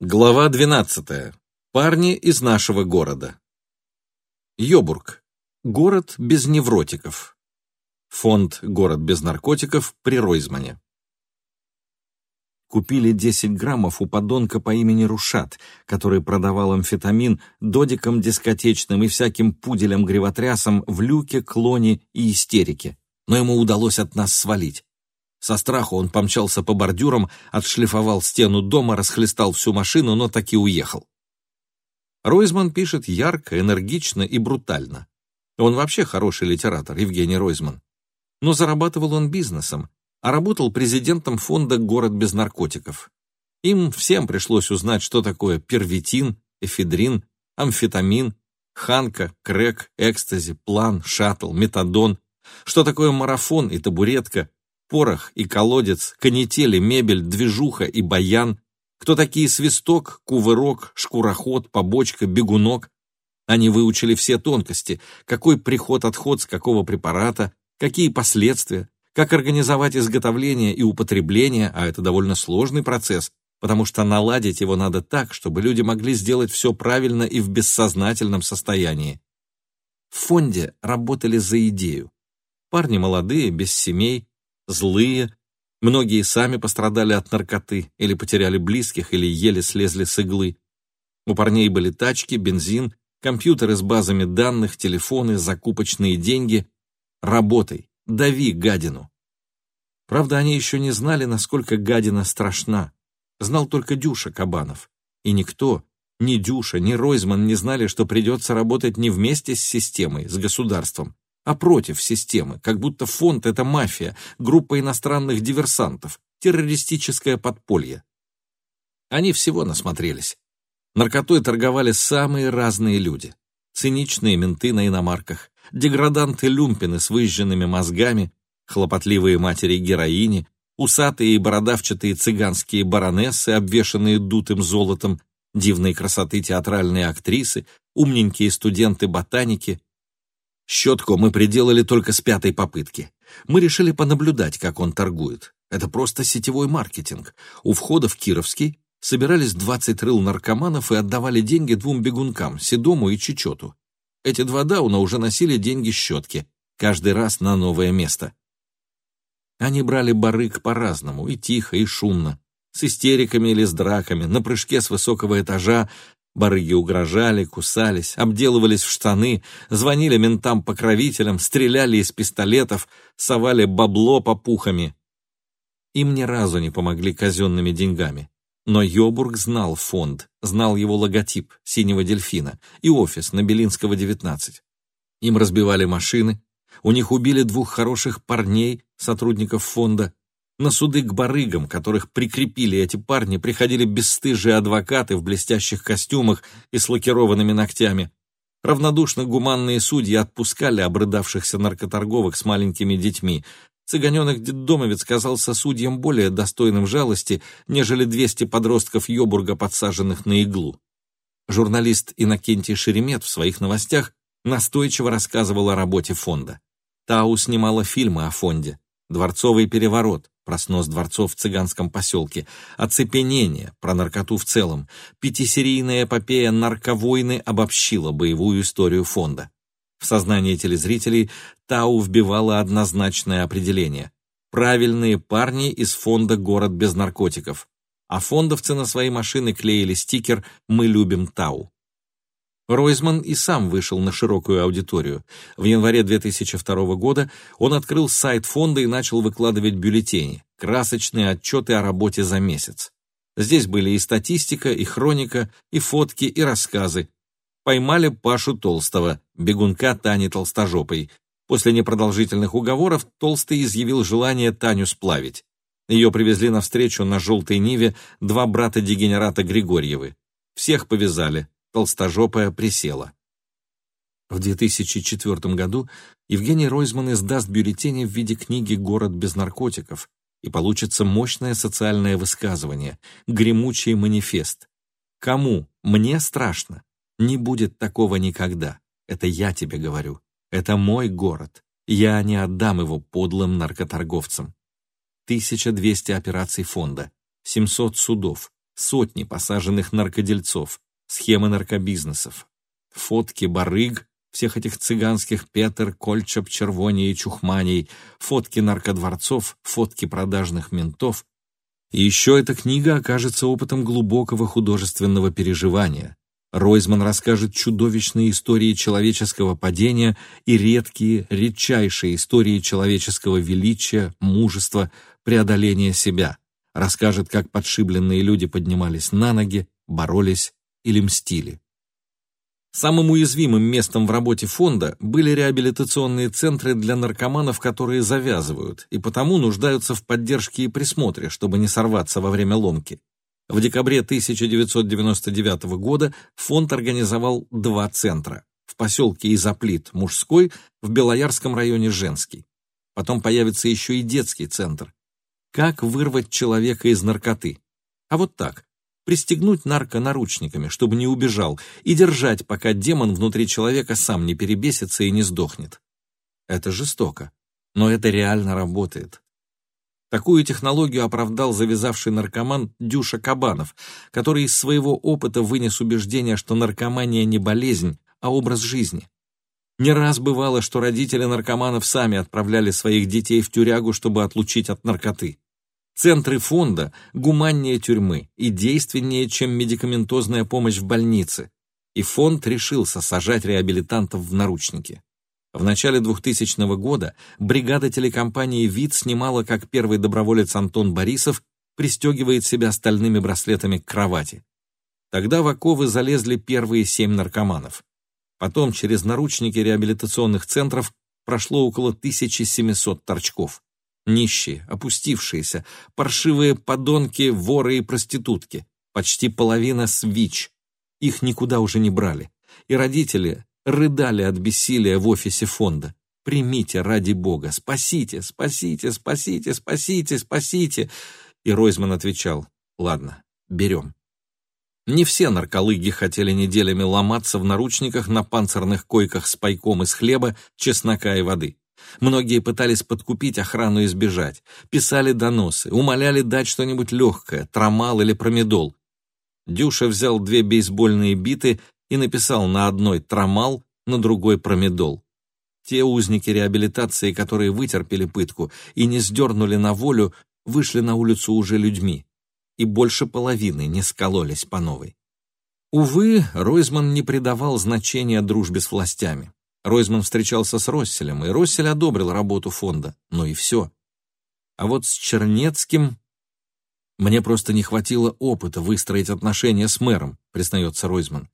Глава 12. Парни из нашего города. Йобург. Город без невротиков. Фонд «Город без наркотиков» при Ройзмане. Купили 10 граммов у подонка по имени Рушат, который продавал амфетамин додикам дискотечным и всяким пуделям-гривотрясам в люке, клоне и истерике. Но ему удалось от нас свалить. Со страху он помчался по бордюрам, отшлифовал стену дома, расхлестал всю машину, но таки уехал. Ройзман пишет ярко, энергично и брутально. Он вообще хороший литератор, Евгений Ройзман. Но зарабатывал он бизнесом, а работал президентом фонда «Город без наркотиков». Им всем пришлось узнать, что такое первитин, эфедрин, амфетамин, ханка, крэк, экстази, план, шаттл, метадон, что такое марафон и табуретка, порох и колодец, канители, мебель, движуха и баян, кто такие свисток, кувырок, шкуроход, побочка, бегунок. Они выучили все тонкости, какой приход-отход с какого препарата, какие последствия, как организовать изготовление и употребление, а это довольно сложный процесс, потому что наладить его надо так, чтобы люди могли сделать все правильно и в бессознательном состоянии. В фонде работали за идею. Парни молодые, без семей, злые, многие сами пострадали от наркоты или потеряли близких, или еле слезли с иглы. У парней были тачки, бензин, компьютеры с базами данных, телефоны, закупочные деньги. Работай, дави гадину. Правда, они еще не знали, насколько гадина страшна. Знал только Дюша Кабанов. И никто, ни Дюша, ни Ройзман не знали, что придется работать не вместе с системой, с государством, а против системы, как будто фонд — это мафия, группа иностранных диверсантов, террористическое подполье. Они всего насмотрелись. Наркотой торговали самые разные люди. Циничные менты на иномарках, деграданты-люмпины с выжженными мозгами, хлопотливые матери-героини, усатые и бородавчатые цыганские баронессы, обвешанные дутым золотом, дивной красоты театральные актрисы, умненькие студенты-ботаники, Щетку мы приделали только с пятой попытки. Мы решили понаблюдать, как он торгует. Это просто сетевой маркетинг. У входа в Кировский собирались 20 рыл наркоманов и отдавали деньги двум бегункам, Седому и Чечету. Эти два дауна уже носили деньги щетки, каждый раз на новое место. Они брали барык по-разному, и тихо, и шумно, с истериками или с драками, на прыжке с высокого этажа, Барыги угрожали, кусались, обделывались в штаны, звонили ментам-покровителям, стреляли из пистолетов, совали бабло по пухами. Им ни разу не помогли казенными деньгами. Но Йобург знал фонд, знал его логотип синего дельфина и офис на Белинского, 19. Им разбивали машины, у них убили двух хороших парней, сотрудников фонда, на суды к барыгам, которых прикрепили эти парни, приходили бесстыжие адвокаты в блестящих костюмах и с лакированными ногтями. Равнодушно гуманные судьи отпускали обрыдавшихся наркоторговок с маленькими детьми. Цыганенок-детдомовец казался судьям более достойным жалости, нежели 200 подростков Йобурга, подсаженных на иглу. Журналист Иннокентий Шеремет в своих новостях настойчиво рассказывал о работе фонда. Тау снимала фильмы о фонде. «Дворцовый переворот», про снос дворцов в цыганском поселке, оцепенение, про наркоту в целом, пятисерийная эпопея «Нарковойны» обобщила боевую историю фонда. В сознание телезрителей Тау вбивала однозначное определение. Правильные парни из фонда «Город без наркотиков». А фондовцы на свои машины клеили стикер «Мы любим Тау». Ройзман и сам вышел на широкую аудиторию. В январе 2002 года он открыл сайт фонда и начал выкладывать бюллетени, красочные отчеты о работе за месяц. Здесь были и статистика, и хроника, и фотки, и рассказы. Поймали Пашу Толстого, бегунка Тани Толстожопой. После непродолжительных уговоров Толстый изъявил желание Таню сплавить. Ее привезли навстречу на желтой Ниве два брата-дегенерата Григорьевы. Всех повязали, толстожопая присела. В 2004 году Евгений Ройзман издаст бюллетени в виде книги «Город без наркотиков», и получится мощное социальное высказывание, гремучий манифест. Кому? Мне страшно. Не будет такого никогда. Это я тебе говорю. Это мой город. Я не отдам его подлым наркоторговцам. 1200 операций фонда, 700 судов, сотни посаженных наркодельцов, схемы наркобизнесов, фотки барыг, всех этих цыганских Петер, Кольчап, Червоний и Чухманей, фотки наркодворцов, фотки продажных ментов. И еще эта книга окажется опытом глубокого художественного переживания. Ройзман расскажет чудовищные истории человеческого падения и редкие, редчайшие истории человеческого величия, мужества, преодоления себя. Расскажет, как подшибленные люди поднимались на ноги, боролись или мстили. Самым уязвимым местом в работе фонда были реабилитационные центры для наркоманов, которые завязывают, и потому нуждаются в поддержке и присмотре, чтобы не сорваться во время ломки. В декабре 1999 года фонд организовал два центра. В поселке Изоплит – мужской, в Белоярском районе – женский. Потом появится еще и детский центр. Как вырвать человека из наркоты? А вот так пристегнуть нарконаручниками, чтобы не убежал, и держать, пока демон внутри человека сам не перебесится и не сдохнет. Это жестоко, но это реально работает. Такую технологию оправдал завязавший наркоман Дюша Кабанов, который из своего опыта вынес убеждение, что наркомания не болезнь, а образ жизни. Не раз бывало, что родители наркоманов сами отправляли своих детей в тюрягу, чтобы отлучить от наркоты. Центры фонда гуманнее тюрьмы и действеннее, чем медикаментозная помощь в больнице. И фонд решился сажать реабилитантов в наручники. В начале 2000 года бригада телекомпании «Вид» снимала, как первый доброволец Антон Борисов пристегивает себя стальными браслетами к кровати. Тогда в оковы залезли первые семь наркоманов. Потом через наручники реабилитационных центров прошло около 1700 торчков нищие, опустившиеся, паршивые подонки, воры и проститутки, почти половина свич. Их никуда уже не брали. И родители рыдали от бессилия в офисе фонда. «Примите ради Бога! Спасите! Спасите! Спасите! Спасите! Спасите!» И Ройзман отвечал, «Ладно, берем». Не все нарколыги хотели неделями ломаться в наручниках на панцирных койках с пайком из хлеба, чеснока и воды. Многие пытались подкупить охрану и сбежать, писали доносы, умоляли дать что-нибудь легкое, трамал или промедол. Дюша взял две бейсбольные биты и написал на одной трамал, на другой промедол. Те узники реабилитации, которые вытерпели пытку и не сдернули на волю, вышли на улицу уже людьми, и больше половины не скололись по новой. Увы, Ройзман не придавал значения дружбе с властями. Ройзман встречался с Росселем, и Россель одобрил работу фонда, но и все. А вот с Чернецким мне просто не хватило опыта выстроить отношения с мэром, признается Ройзман.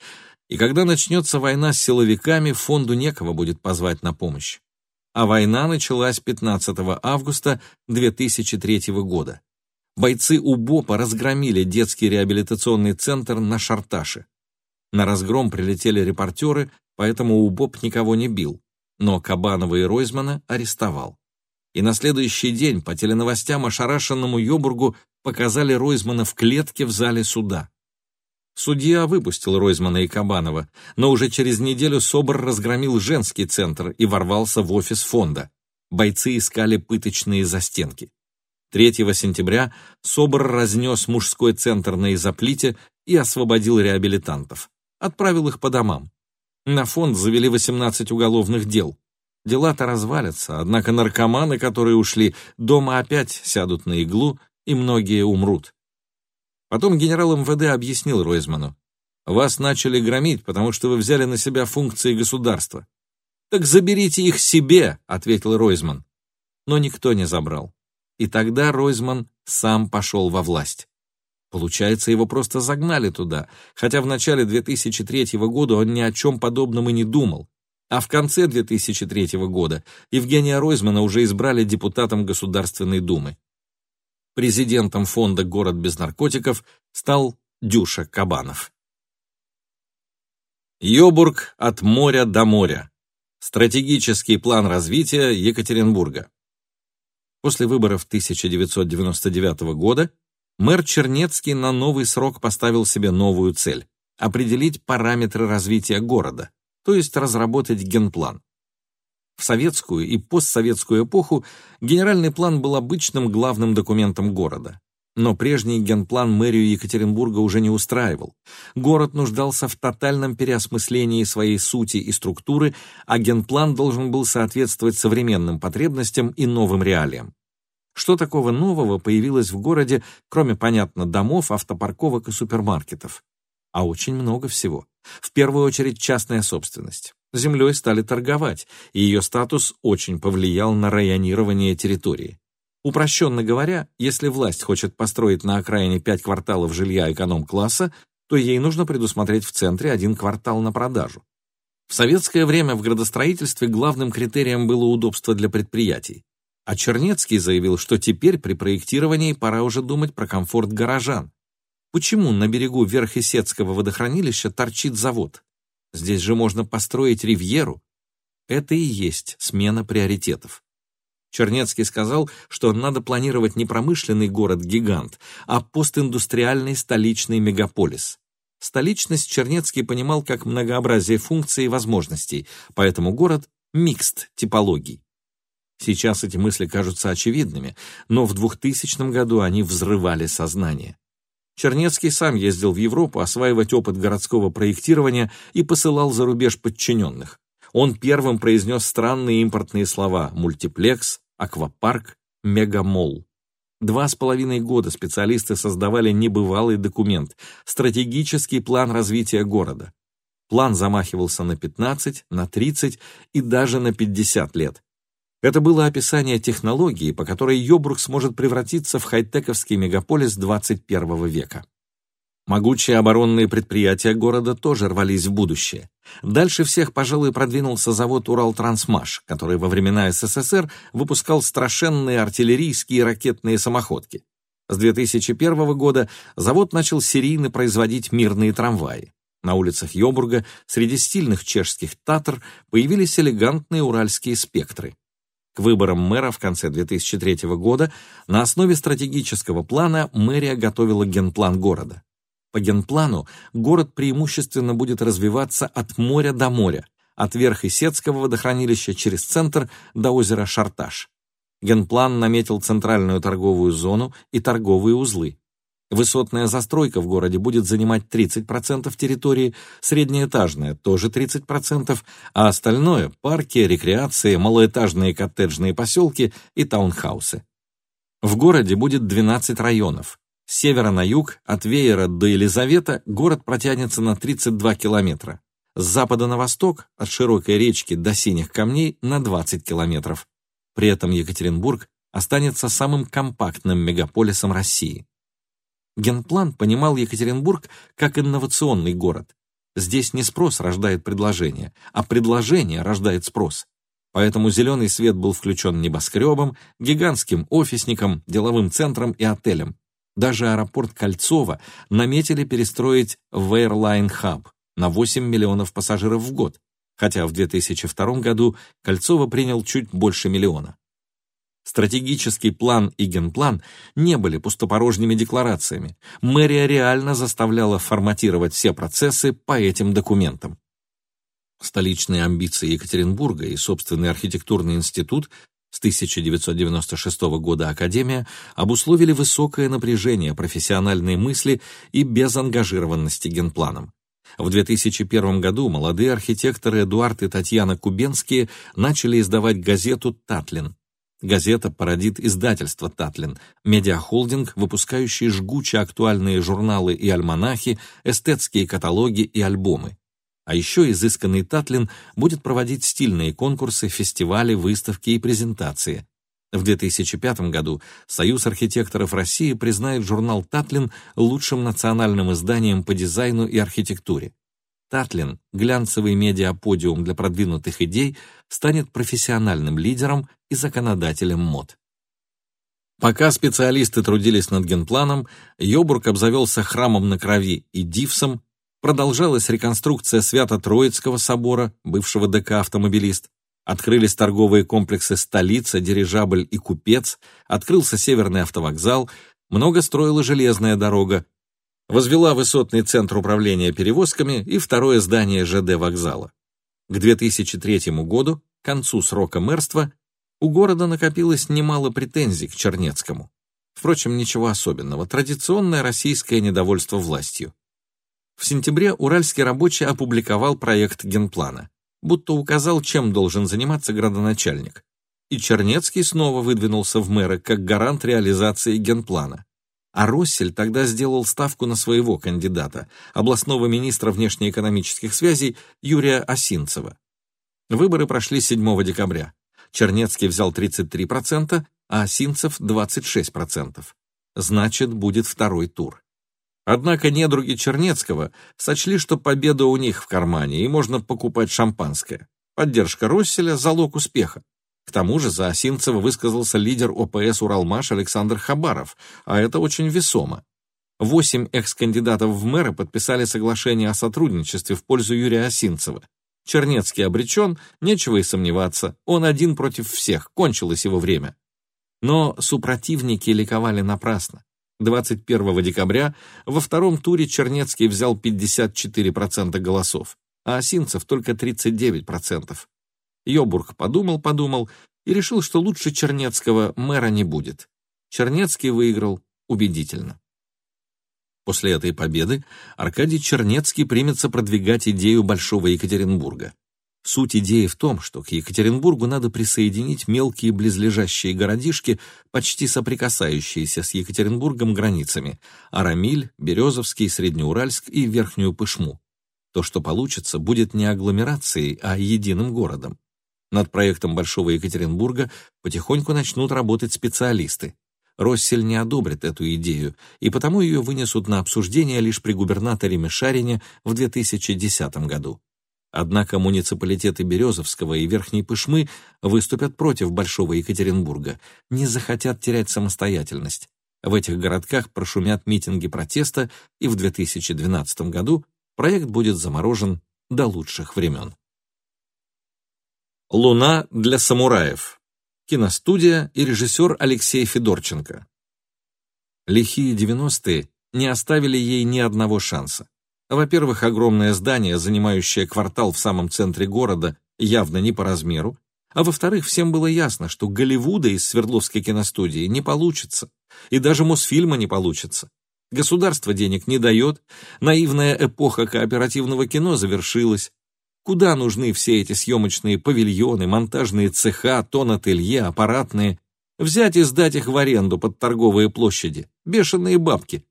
И когда начнется война с силовиками, фонду некого будет позвать на помощь. А война началась 15 августа 2003 года. Бойцы УБОПа разгромили детский реабилитационный центр на Шарташе. На разгром прилетели репортеры, поэтому УБОП никого не бил, но Кабанова и Ройзмана арестовал. И на следующий день по теленовостям ошарашенному Йобургу показали Ройзмана в клетке в зале суда. Судья выпустил Ройзмана и Кабанова, но уже через неделю СОБР разгромил женский центр и ворвался в офис фонда. Бойцы искали пыточные застенки. 3 сентября СОБР разнес мужской центр на изоплите и освободил реабилитантов. Отправил их по домам. На фонд завели 18 уголовных дел. Дела-то развалятся, однако наркоманы, которые ушли, дома опять сядут на иглу, и многие умрут. Потом генерал МВД объяснил Ройзману. «Вас начали громить, потому что вы взяли на себя функции государства». «Так заберите их себе», — ответил Ройзман. Но никто не забрал. И тогда Ройзман сам пошел во власть. Получается, его просто загнали туда, хотя в начале 2003 года он ни о чем подобном и не думал. А в конце 2003 года Евгения Ройзмана уже избрали депутатом Государственной Думы. Президентом фонда «Город без наркотиков» стал Дюша Кабанов. Йобург от моря до моря. Стратегический план развития Екатеринбурга. После выборов 1999 года мэр Чернецкий на новый срок поставил себе новую цель – определить параметры развития города, то есть разработать генплан. В советскую и постсоветскую эпоху генеральный план был обычным главным документом города. Но прежний генплан мэрию Екатеринбурга уже не устраивал. Город нуждался в тотальном переосмыслении своей сути и структуры, а генплан должен был соответствовать современным потребностям и новым реалиям. Что такого нового появилось в городе, кроме, понятно, домов, автопарковок и супермаркетов? А очень много всего. В первую очередь частная собственность. Землей стали торговать, и ее статус очень повлиял на районирование территории. Упрощенно говоря, если власть хочет построить на окраине пять кварталов жилья эконом-класса, то ей нужно предусмотреть в центре один квартал на продажу. В советское время в градостроительстве главным критерием было удобство для предприятий. А Чернецкий заявил, что теперь при проектировании пора уже думать про комфорт горожан. Почему на берегу Верхесецкого водохранилища торчит завод? Здесь же можно построить ривьеру. Это и есть смена приоритетов. Чернецкий сказал, что надо планировать не промышленный город-гигант, а постиндустриальный столичный мегаполис. Столичность Чернецкий понимал как многообразие функций и возможностей, поэтому город – микст типологий. Сейчас эти мысли кажутся очевидными, но в 2000 году они взрывали сознание. Чернецкий сам ездил в Европу осваивать опыт городского проектирования и посылал за рубеж подчиненных. Он первым произнес странные импортные слова «мультиплекс», аквапарк, мегамол. Два с половиной года специалисты создавали небывалый документ – стратегический план развития города. План замахивался на 15, на 30 и даже на 50 лет. Это было описание технологии, по которой Йобрук сможет превратиться в хай-тековский мегаполис 21 века. Могучие оборонные предприятия города тоже рвались в будущее. Дальше всех, пожалуй, продвинулся завод «Уралтрансмаш», который во времена СССР выпускал страшенные артиллерийские и ракетные самоходки. С 2001 года завод начал серийно производить мирные трамваи. На улицах Йобурга среди стильных чешских «Татр» появились элегантные уральские «Спектры». К выборам мэра в конце 2003 года на основе стратегического плана мэрия готовила генплан города. По генплану город преимущественно будет развиваться от моря до моря, от Верхесецкого водохранилища через центр до озера Шарташ. Генплан наметил центральную торговую зону и торговые узлы. Высотная застройка в городе будет занимать 30% территории, среднеэтажная тоже 30%, а остальное – парки, рекреации, малоэтажные коттеджные поселки и таунхаусы. В городе будет 12 районов, с севера на юг, от Веера до Елизавета, город протянется на 32 километра. С запада на восток, от широкой речки до синих камней, на 20 километров. При этом Екатеринбург останется самым компактным мегаполисом России. Генплан понимал Екатеринбург как инновационный город. Здесь не спрос рождает предложение, а предложение рождает спрос. Поэтому зеленый свет был включен небоскребом, гигантским офисником, деловым центром и отелем. Даже аэропорт Кольцова наметили перестроить в Airline Hub на 8 миллионов пассажиров в год, хотя в 2002 году Кольцова принял чуть больше миллиона. Стратегический план и генплан не были пустопорожними декларациями. Мэрия реально заставляла форматировать все процессы по этим документам. Столичные амбиции Екатеринбурга и собственный архитектурный институт с 1996 года Академия обусловили высокое напряжение профессиональной мысли и безангажированности генпланом. В 2001 году молодые архитекторы Эдуард и Татьяна Кубенские начали издавать газету «Татлин». Газета породит издательство «Татлин», медиахолдинг, выпускающий жгуче актуальные журналы и альманахи, эстетские каталоги и альбомы. А еще изысканный Татлин будет проводить стильные конкурсы, фестивали, выставки и презентации. В 2005 году Союз архитекторов России признает журнал «Татлин» лучшим национальным изданием по дизайну и архитектуре. Татлин, глянцевый медиаподиум для продвинутых идей, станет профессиональным лидером и законодателем мод. Пока специалисты трудились над генпланом, Йобург обзавелся храмом на крови и дивсом, Продолжалась реконструкция Свято-Троицкого собора, бывшего ДК «Автомобилист». Открылись торговые комплексы «Столица», «Дирижабль» и «Купец», открылся Северный автовокзал, много строила железная дорога, возвела высотный центр управления перевозками и второе здание ЖД вокзала. К 2003 году, к концу срока мэрства, у города накопилось немало претензий к Чернецкому. Впрочем, ничего особенного. Традиционное российское недовольство властью. В сентябре уральский рабочий опубликовал проект генплана, будто указал, чем должен заниматься градоначальник. И Чернецкий снова выдвинулся в мэры как гарант реализации генплана. А Россель тогда сделал ставку на своего кандидата, областного министра внешнеэкономических связей Юрия Осинцева. Выборы прошли 7 декабря. Чернецкий взял 33%, а Осинцев — 26%. Значит, будет второй тур. Однако недруги Чернецкого сочли, что победа у них в кармане, и можно покупать шампанское. Поддержка Росселя — залог успеха. К тому же за Осинцева высказался лидер ОПС «Уралмаш» Александр Хабаров, а это очень весомо. Восемь экс-кандидатов в мэры подписали соглашение о сотрудничестве в пользу Юрия Осинцева. Чернецкий обречен, нечего и сомневаться, он один против всех, кончилось его время. Но супротивники ликовали напрасно. 21 декабря во втором туре Чернецкий взял 54% голосов, а Осинцев только 39%. Йобург подумал-подумал и решил, что лучше Чернецкого мэра не будет. Чернецкий выиграл убедительно. После этой победы Аркадий Чернецкий примется продвигать идею Большого Екатеринбурга. Суть идеи в том, что к Екатеринбургу надо присоединить мелкие близлежащие городишки, почти соприкасающиеся с Екатеринбургом границами – Арамиль, Березовский, Среднеуральск и Верхнюю Пышму. То, что получится, будет не агломерацией, а единым городом. Над проектом Большого Екатеринбурга потихоньку начнут работать специалисты. Россель не одобрит эту идею, и потому ее вынесут на обсуждение лишь при губернаторе Мишарине в 2010 году. Однако муниципалитеты Березовского и Верхней Пышмы выступят против Большого Екатеринбурга, не захотят терять самостоятельность. В этих городках прошумят митинги протеста, и в 2012 году проект будет заморожен до лучших времен. «Луна для самураев» киностудия и режиссер Алексей Федорченко. Лихие 90-е не оставили ей ни одного шанса. Во-первых, огромное здание, занимающее квартал в самом центре города, явно не по размеру. А во-вторых, всем было ясно, что Голливуда из Свердловской киностудии не получится. И даже Мосфильма не получится. Государство денег не дает, наивная эпоха кооперативного кино завершилась. Куда нужны все эти съемочные павильоны, монтажные цеха, тон-ателье, аппаратные? Взять и сдать их в аренду под торговые площади. Бешеные бабки.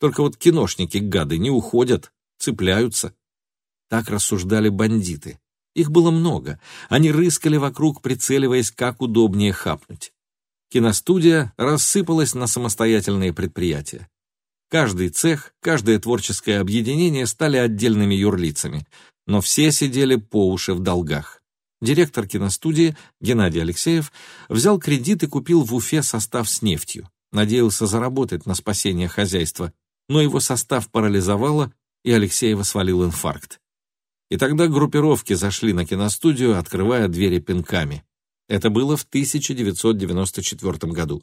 Только вот киношники-гады не уходят, цепляются. Так рассуждали бандиты. Их было много. Они рыскали вокруг, прицеливаясь, как удобнее хапнуть. Киностудия рассыпалась на самостоятельные предприятия. Каждый цех, каждое творческое объединение стали отдельными юрлицами, но все сидели по уши в долгах. Директор киностудии Геннадий Алексеев взял кредит и купил в Уфе состав с нефтью. Надеялся заработать на спасение хозяйства, но его состав парализовало, и Алексеева свалил инфаркт. И тогда группировки зашли на киностудию, открывая двери пинками. Это было в 1994 году.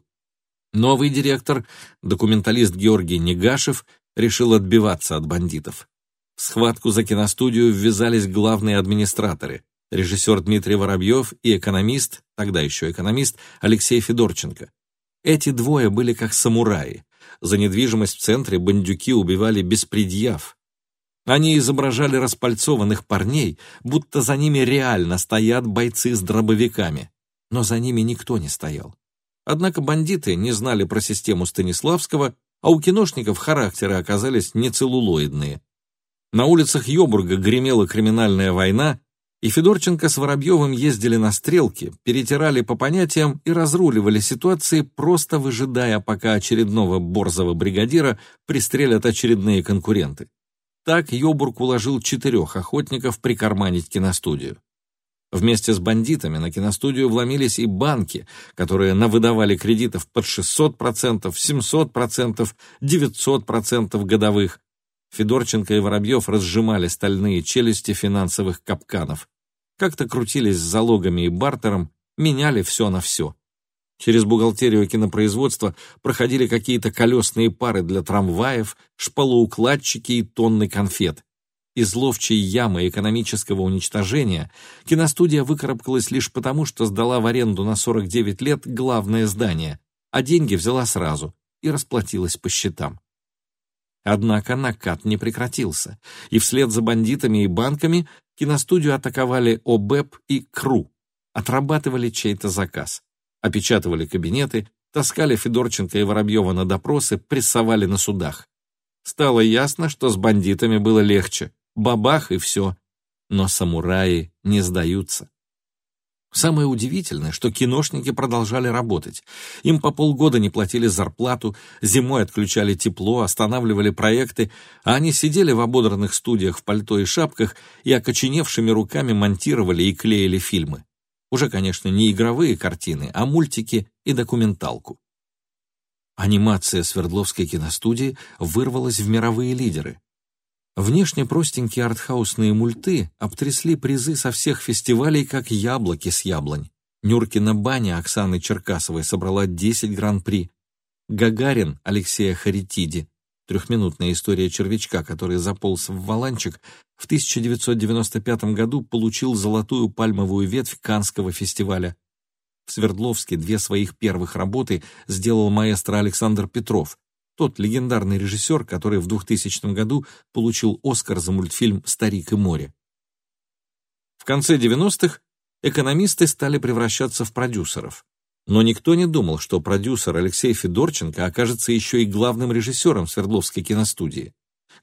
Новый директор, документалист Георгий Негашев, решил отбиваться от бандитов. В схватку за киностудию ввязались главные администраторы, режиссер Дмитрий Воробьев и экономист, тогда еще экономист, Алексей Федорченко. Эти двое были как самураи. За недвижимость в центре бандюки убивали без предъяв, они изображали распальцованных парней, будто за ними реально стоят бойцы с дробовиками. Но за ними никто не стоял. Однако бандиты не знали про систему Станиславского, а у киношников характеры оказались нецеллулоидные. На улицах Йобурга гремела криминальная война, и Федорченко с Воробьевым ездили на стрелки, перетирали по понятиям и разруливали ситуации, просто выжидая, пока очередного борзого бригадира пристрелят очередные конкуренты. Так Йобург уложил четырех охотников прикарманить киностудию. Вместе с бандитами на киностудию вломились и банки, которые навыдавали кредитов под 600%, 700%, 900% годовых. Федорченко и Воробьев разжимали стальные челюсти финансовых капканов. Как-то крутились с залогами и бартером, меняли все на все. Через бухгалтерию кинопроизводства проходили какие-то колесные пары для трамваев, шпалоукладчики и тонны конфет. Из ловчей ямы экономического уничтожения киностудия выкарабкалась лишь потому, что сдала в аренду на 49 лет главное здание, а деньги взяла сразу, и расплатилась по счетам. Однако накат не прекратился, и вслед за бандитами и банками киностудию атаковали ОБЭП и КРУ, отрабатывали чей-то заказ, опечатывали кабинеты, таскали Федорченко и Воробьева на допросы, прессовали на судах. Стало ясно, что с бандитами было легче. Бабах и все. Но самураи не сдаются. Самое удивительное, что киношники продолжали работать. Им по полгода не платили зарплату, зимой отключали тепло, останавливали проекты, а они сидели в ободранных студиях в пальто и шапках и окоченевшими руками монтировали и клеили фильмы. Уже, конечно, не игровые картины, а мультики и документалку. Анимация Свердловской киностудии вырвалась в мировые лидеры. Внешне простенькие артхаусные мульты обтрясли призы со всех фестивалей, как яблоки с яблонь. Нюркина баня Оксаны Черкасовой собрала 10 гран-при. Гагарин Алексея Харитиди, трехминутная история червячка, который заполз в валанчик, в 1995 году получил золотую пальмовую ветвь Канского фестиваля. В Свердловске две своих первых работы сделал маэстро Александр Петров, тот легендарный режиссер, который в 2000 году получил Оскар за мультфильм «Старик и море». В конце 90-х экономисты стали превращаться в продюсеров. Но никто не думал, что продюсер Алексей Федорченко окажется еще и главным режиссером Свердловской киностудии.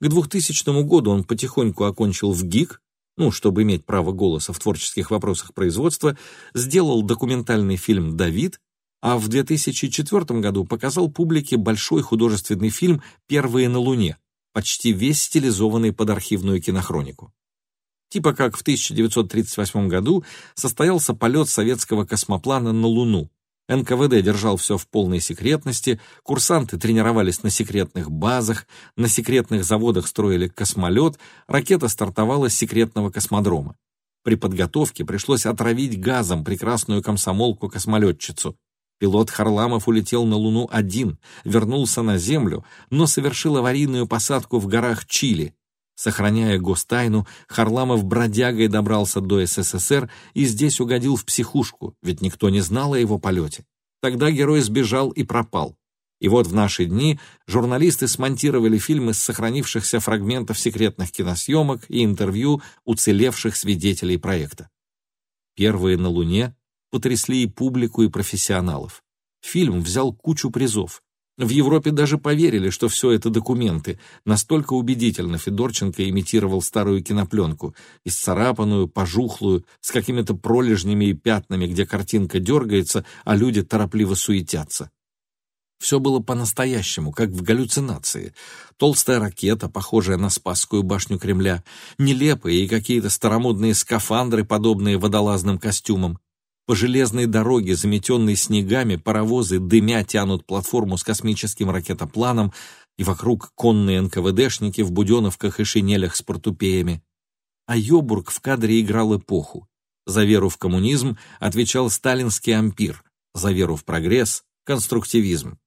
К 2000 году он потихоньку окончил в ГИК, ну, чтобы иметь право голоса в творческих вопросах производства, сделал документальный фильм «Давид», а в 2004 году показал публике большой художественный фильм «Первые на Луне», почти весь стилизованный под архивную кинохронику. Типа как в 1938 году состоялся полет советского космоплана на Луну. НКВД держал все в полной секретности, курсанты тренировались на секретных базах, на секретных заводах строили космолет, ракета стартовала с секретного космодрома. При подготовке пришлось отравить газом прекрасную комсомолку-космолетчицу, Пилот Харламов улетел на Луну один, вернулся на Землю, но совершил аварийную посадку в горах Чили. Сохраняя гостайну, Харламов бродягой добрался до СССР и здесь угодил в психушку, ведь никто не знал о его полете. Тогда герой сбежал и пропал. И вот в наши дни журналисты смонтировали фильмы с сохранившихся фрагментов секретных киносъемок и интервью уцелевших свидетелей проекта. Первые на Луне потрясли и публику, и профессионалов. Фильм взял кучу призов. В Европе даже поверили, что все это документы. Настолько убедительно Федорченко имитировал старую кинопленку, исцарапанную, пожухлую, с какими-то пролежнями и пятнами, где картинка дергается, а люди торопливо суетятся. Все было по-настоящему, как в галлюцинации. Толстая ракета, похожая на Спасскую башню Кремля, нелепые и какие-то старомодные скафандры, подобные водолазным костюмам, по железной дороге, заметенной снегами, паровозы дымя тянут платформу с космическим ракетопланом, и вокруг конные НКВДшники в буденовках и шинелях с портупеями. А Йобург в кадре играл эпоху. За веру в коммунизм отвечал сталинский ампир, за веру в прогресс — конструктивизм.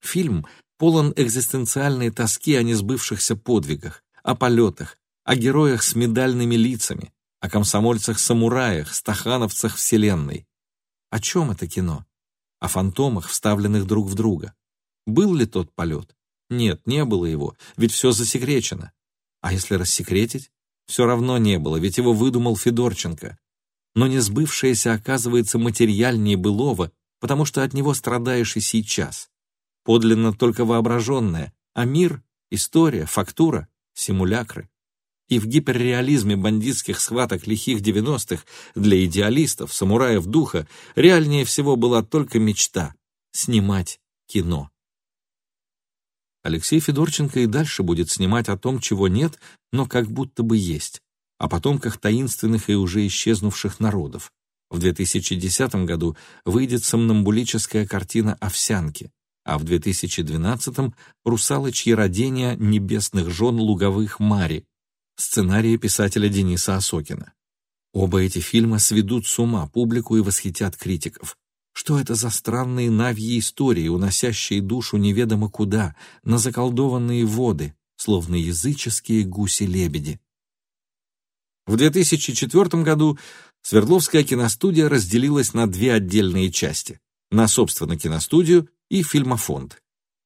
Фильм полон экзистенциальной тоски о несбывшихся подвигах, о полетах, о героях с медальными лицами, о комсомольцах-самураях, стахановцах Вселенной. О чем это кино? О фантомах, вставленных друг в друга. Был ли тот полет? Нет, не было его, ведь все засекречено. А если рассекретить? Все равно не было, ведь его выдумал Федорченко. Но несбывшееся оказывается материальнее былого, потому что от него страдаешь и сейчас. Подлинно только воображенное, а мир, история, фактура, симулякры и в гиперреализме бандитских схваток лихих 90-х для идеалистов, самураев духа, реальнее всего была только мечта — снимать кино. Алексей Федорченко и дальше будет снимать о том, чего нет, но как будто бы есть, о потомках таинственных и уже исчезнувших народов. В 2010 году выйдет сомнамбулическая картина «Овсянки», а в 2012 «Русалочье родение небесных жен луговых Мари», сценарии писателя Дениса Осокина. Оба эти фильма сведут с ума публику и восхитят критиков. Что это за странные навьи истории, уносящие душу неведомо куда, на заколдованные воды, словно языческие гуси-лебеди? В 2004 году Свердловская киностудия разделилась на две отдельные части – на, собственно, киностудию и фильмофонд.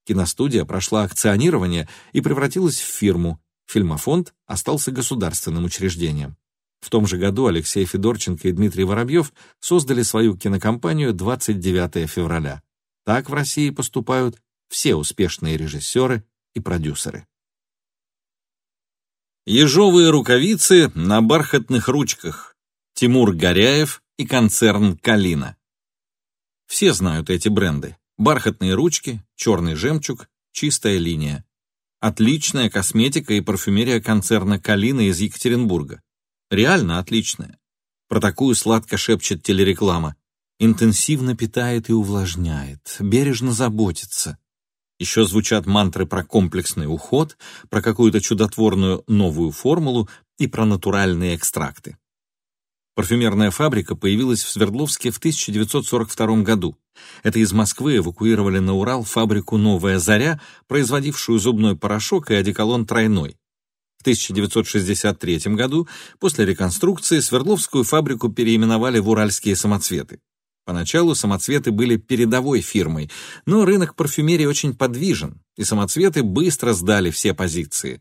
Киностудия прошла акционирование и превратилась в фирму. Фильмофонд остался государственным учреждением. В том же году Алексей Федорченко и Дмитрий Воробьев создали свою кинокомпанию «29 февраля». Так в России поступают все успешные режиссеры и продюсеры. Ежовые рукавицы на бархатных ручках. Тимур Горяев и концерн «Калина». Все знают эти бренды. Бархатные ручки, черный жемчуг, чистая линия. Отличная косметика и парфюмерия концерна «Калина» из Екатеринбурга. Реально отличная. Про такую сладко шепчет телереклама. Интенсивно питает и увлажняет, бережно заботится. Еще звучат мантры про комплексный уход, про какую-то чудотворную новую формулу и про натуральные экстракты. Парфюмерная фабрика появилась в Свердловске в 1942 году. Это из Москвы эвакуировали на Урал фабрику «Новая заря», производившую зубной порошок и одеколон «Тройной». В 1963 году после реконструкции Свердловскую фабрику переименовали в «Уральские самоцветы». Поначалу самоцветы были передовой фирмой, но рынок парфюмерии очень подвижен, и самоцветы быстро сдали все позиции.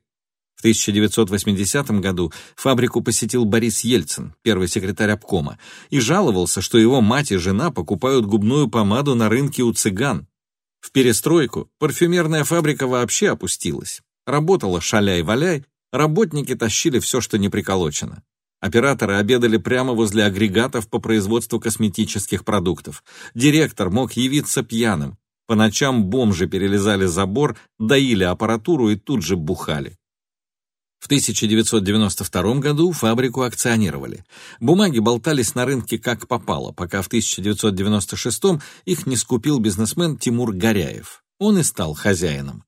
В 1980 году фабрику посетил Борис Ельцин, первый секретарь обкома, и жаловался, что его мать и жена покупают губную помаду на рынке у цыган. В перестройку парфюмерная фабрика вообще опустилась. Работала шаляй-валяй, работники тащили все, что не приколочено. Операторы обедали прямо возле агрегатов по производству косметических продуктов. Директор мог явиться пьяным. По ночам бомжи перелезали забор, доили аппаратуру и тут же бухали. В 1992 году фабрику акционировали. Бумаги болтались на рынке как попало, пока в 1996 их не скупил бизнесмен Тимур Горяев. Он и стал хозяином.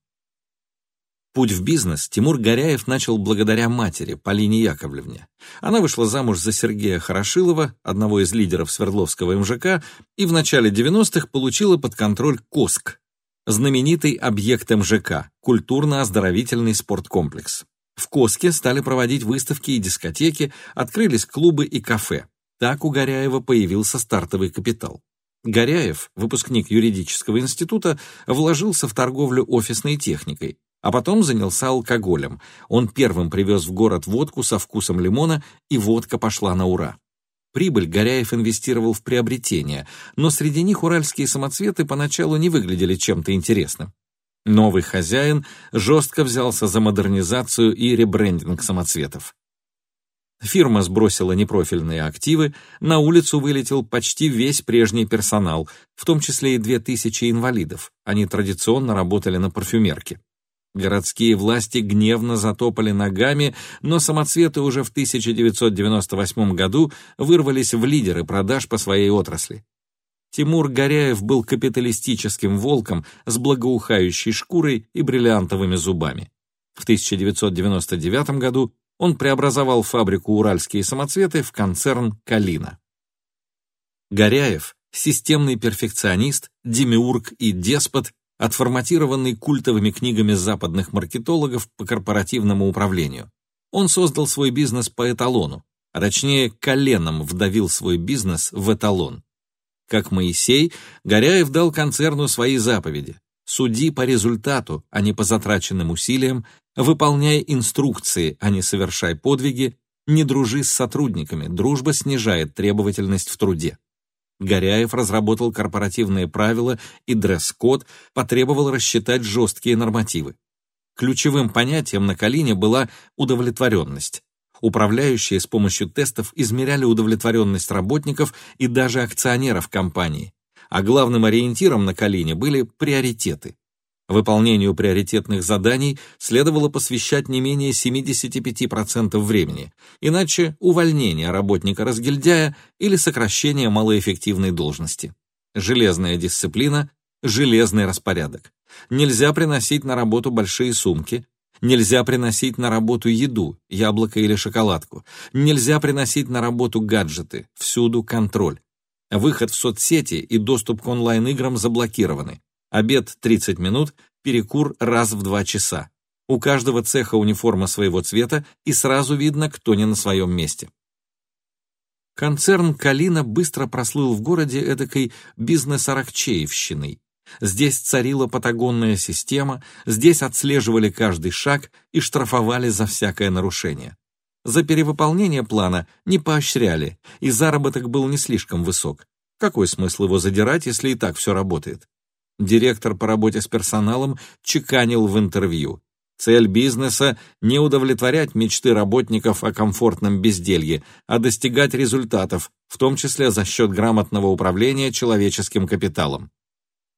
Путь в бизнес Тимур Горяев начал благодаря матери, Полине Яковлевне. Она вышла замуж за Сергея Хорошилова, одного из лидеров Свердловского МЖК, и в начале 90-х получила под контроль КОСК, знаменитый объект МЖК, культурно-оздоровительный спорткомплекс. В Коске стали проводить выставки и дискотеки, открылись клубы и кафе. Так у Горяева появился стартовый капитал. Горяев, выпускник юридического института, вложился в торговлю офисной техникой, а потом занялся алкоголем. Он первым привез в город водку со вкусом лимона, и водка пошла на ура. Прибыль Горяев инвестировал в приобретения, но среди них уральские самоцветы поначалу не выглядели чем-то интересным. Новый хозяин жестко взялся за модернизацию и ребрендинг самоцветов. Фирма сбросила непрофильные активы, на улицу вылетел почти весь прежний персонал, в том числе и 2000 инвалидов. Они традиционно работали на парфюмерке. Городские власти гневно затопали ногами, но самоцветы уже в 1998 году вырвались в лидеры продаж по своей отрасли. Тимур Горяев был капиталистическим волком с благоухающей шкурой и бриллиантовыми зубами. В 1999 году он преобразовал фабрику «Уральские самоцветы» в концерн «Калина». Горяев — системный перфекционист, демиург и деспот, отформатированный культовыми книгами западных маркетологов по корпоративному управлению. Он создал свой бизнес по эталону, а точнее коленом вдавил свой бизнес в эталон. Как Моисей, Горяев дал концерну свои заповеди. Суди по результату, а не по затраченным усилиям, выполняй инструкции, а не совершай подвиги, не дружи с сотрудниками, дружба снижает требовательность в труде. Горяев разработал корпоративные правила и дресс-код, потребовал рассчитать жесткие нормативы. Ключевым понятием на Калине была удовлетворенность. Управляющие с помощью тестов измеряли удовлетворенность работников и даже акционеров компании. А главным ориентиром на Калине были приоритеты. Выполнению приоритетных заданий следовало посвящать не менее 75% времени, иначе увольнение работника-разгильдяя или сокращение малоэффективной должности. Железная дисциплина, железный распорядок. Нельзя приносить на работу большие сумки, Нельзя приносить на работу еду, яблоко или шоколадку. Нельзя приносить на работу гаджеты. Всюду контроль. Выход в соцсети и доступ к онлайн-играм заблокированы. Обед 30 минут, перекур раз в 2 часа. У каждого цеха униформа своего цвета, и сразу видно, кто не на своем месте. Концерн «Калина» быстро прослыл в городе эдакой бизнес-аракчеевщиной. Здесь царила патагонная система, здесь отслеживали каждый шаг и штрафовали за всякое нарушение. За перевыполнение плана не поощряли, и заработок был не слишком высок. Какой смысл его задирать, если и так все работает? Директор по работе с персоналом чеканил в интервью. Цель бизнеса — не удовлетворять мечты работников о комфортном безделье, а достигать результатов, в том числе за счет грамотного управления человеческим капиталом.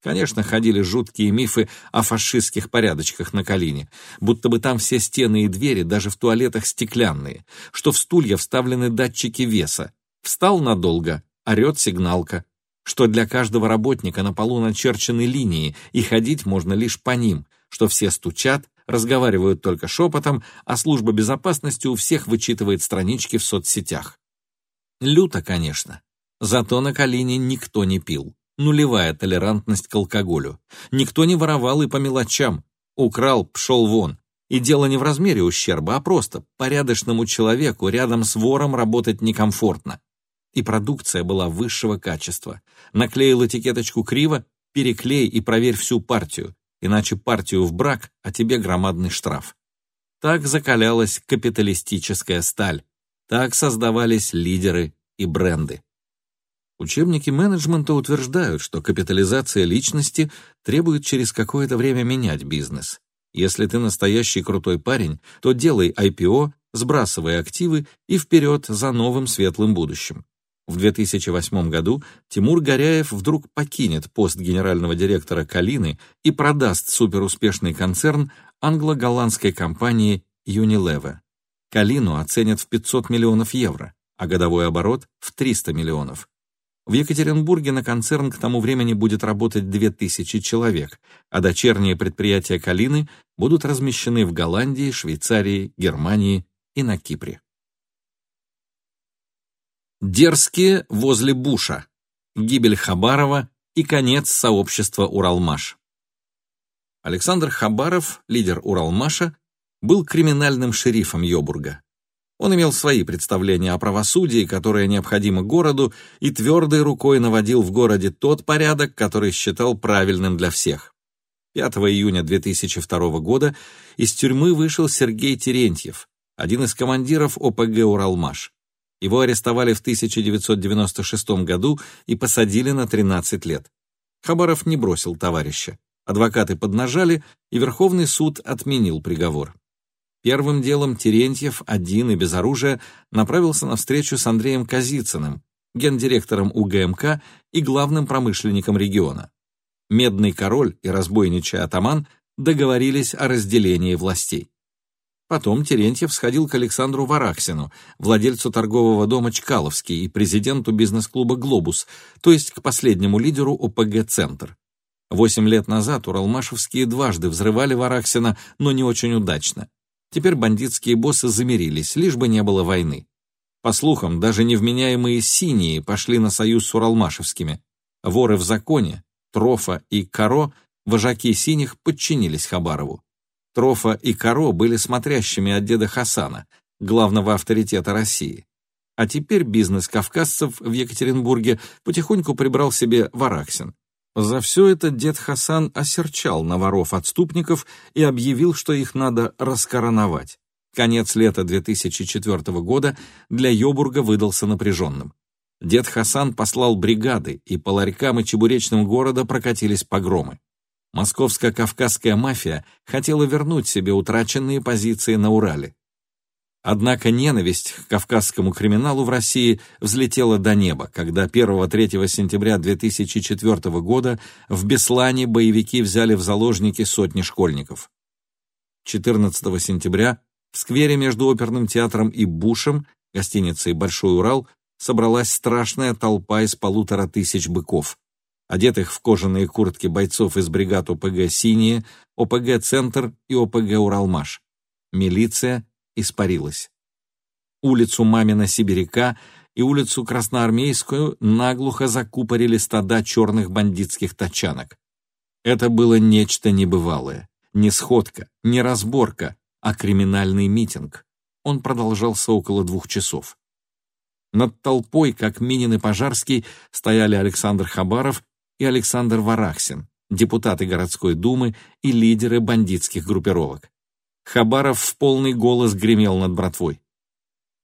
Конечно, ходили жуткие мифы о фашистских порядочках на Калине, будто бы там все стены и двери, даже в туалетах стеклянные, что в стулья вставлены датчики веса. Встал надолго, орет сигналка, что для каждого работника на полу начерчены линии, и ходить можно лишь по ним, что все стучат, разговаривают только шепотом, а служба безопасности у всех вычитывает странички в соцсетях. Люто, конечно. Зато на Калине никто не пил. Нулевая толерантность к алкоголю. Никто не воровал и по мелочам. Украл, пшел вон. И дело не в размере ущерба, а просто порядочному человеку рядом с вором работать некомфортно. И продукция была высшего качества. Наклеил этикеточку криво, переклей и проверь всю партию иначе партию в брак, а тебе громадный штраф. Так закалялась капиталистическая сталь, так создавались лидеры и бренды. Учебники менеджмента утверждают, что капитализация личности требует через какое-то время менять бизнес. Если ты настоящий крутой парень, то делай IPO, сбрасывай активы и вперед за новым светлым будущим. В 2008 году Тимур Горяев вдруг покинет пост генерального директора «Калины» и продаст суперуспешный концерн англо-голландской компании Unilever. «Калину» оценят в 500 миллионов евро, а годовой оборот — в 300 миллионов. В Екатеринбурге на концерн к тому времени будет работать 2000 человек, а дочерние предприятия «Калины» будут размещены в Голландии, Швейцарии, Германии и на Кипре. Дерзкие возле Буша. Гибель Хабарова и конец сообщества Уралмаш. Александр Хабаров, лидер Уралмаша, был криминальным шерифом Йобурга. Он имел свои представления о правосудии, которое необходимо городу, и твердой рукой наводил в городе тот порядок, который считал правильным для всех. 5 июня 2002 года из тюрьмы вышел Сергей Терентьев, один из командиров ОПГ «Уралмаш». Его арестовали в 1996 году и посадили на 13 лет. Хабаров не бросил товарища. Адвокаты поднажали, и Верховный суд отменил приговор. Первым делом Терентьев, один и без оружия, направился на встречу с Андреем Казицыным, гендиректором УГМК и главным промышленником региона. Медный король и разбойничий атаман договорились о разделении властей. Потом Терентьев сходил к Александру Вараксину, владельцу торгового дома «Чкаловский» и президенту бизнес-клуба «Глобус», то есть к последнему лидеру ОПГ «Центр». Восемь лет назад уралмашевские дважды взрывали Вараксина, но не очень удачно. Теперь бандитские боссы замирились, лишь бы не было войны. По слухам, даже невменяемые «синие» пошли на союз с уралмашевскими. Воры в законе, Трофа и Каро, вожаки «синих» подчинились Хабарову. Трофа и Каро были смотрящими от деда Хасана, главного авторитета России. А теперь бизнес кавказцев в Екатеринбурге потихоньку прибрал себе Вараксин. За все это дед Хасан осерчал на воров-отступников и объявил, что их надо раскороновать. Конец лета 2004 года для Йобурга выдался напряженным. Дед Хасан послал бригады, и по ларькам и чебуречным города прокатились погромы. Московско-кавказская мафия хотела вернуть себе утраченные позиции на Урале. Однако ненависть к кавказскому криминалу в России взлетела до неба, когда 1-3 сентября 2004 года в Беслане боевики взяли в заложники сотни школьников. 14 сентября в сквере между оперным театром и Бушем, гостиницей «Большой Урал», собралась страшная толпа из полутора тысяч быков, одетых в кожаные куртки бойцов из бригад ОПГ «Синие», ОПГ «Центр» и ОПГ «Уралмаш». Милиция испарилась. Улицу Мамина-Сибиряка и улицу Красноармейскую наглухо закупорили стада черных бандитских тачанок. Это было нечто небывалое. Не сходка, не разборка, а криминальный митинг. Он продолжался около двух часов. Над толпой, как Минин и Пожарский, стояли Александр Хабаров и Александр Варахсин, депутаты городской думы и лидеры бандитских группировок. Хабаров в полный голос гремел над братвой.